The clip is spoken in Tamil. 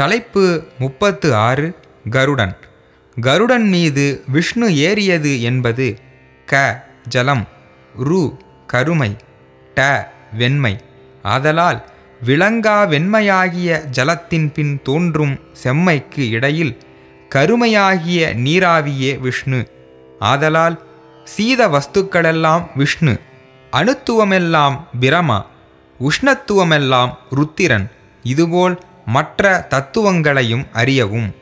தலைப்பு முப்பத்து ஆறு கருடன். கருடன் மீது விஷ்ணு ஏறியது என்பது க ஜலம். ரு கருமை. ட வெண்மை. ஆதலால் விளங்கா வெண்மையாகிய ஜலத்தின் பின் தோன்றும் செம்மைக்கு இடையில் கருமையாகிய நீராவியே விஷ்ணு. ஆதலால் சீத வஸ்துக்களெல்லாம் விஷ்ணு. அணுத்துவமெல்லாம் பிரமா. உஷ்ணத்துவமெல்லாம் ருத்திரன். இதுபோல் மற்ற தத்துவங்களையும் அறியவும்.